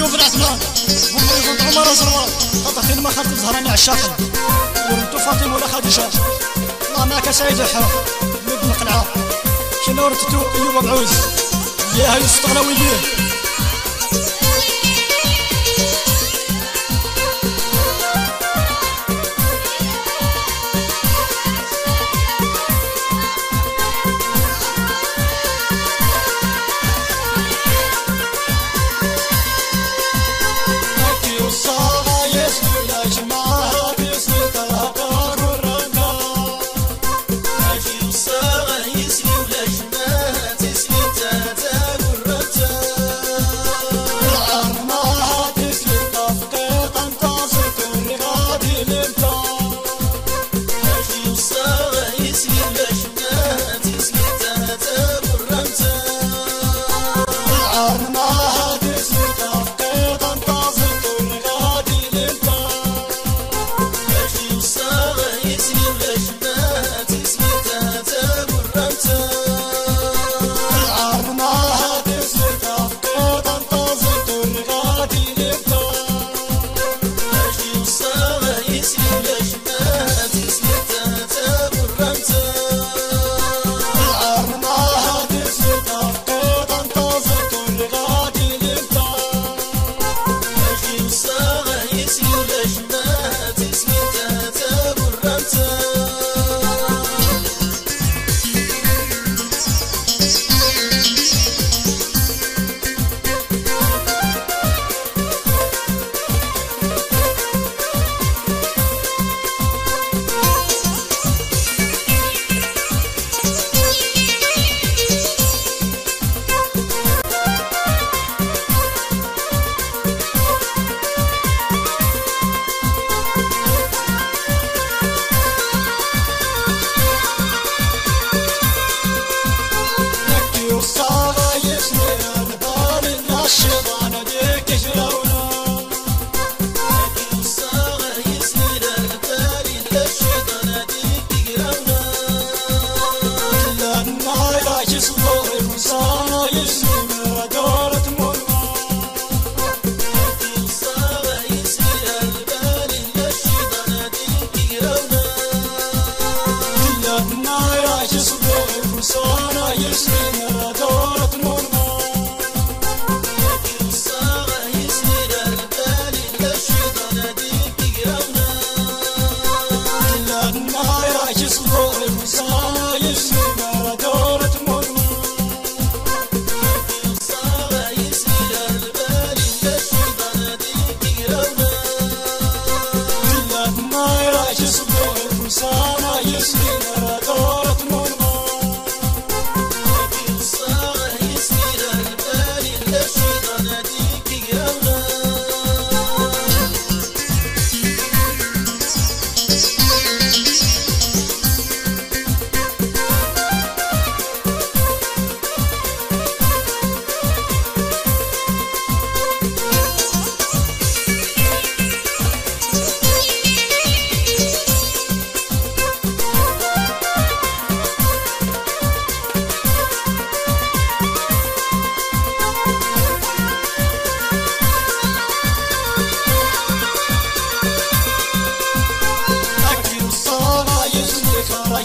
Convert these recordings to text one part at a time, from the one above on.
سيوف العثمان عمري كنت عمر زروار خاطر ما خاطر زهراني عشاقنا ورنتو فاطمه ولا خديجة الله معك سعيد الحرب مبن قلعة كي ورتتو ايوب بعوز Ay, es generador.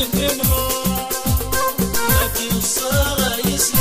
دميتي تنمو لكن في يسلي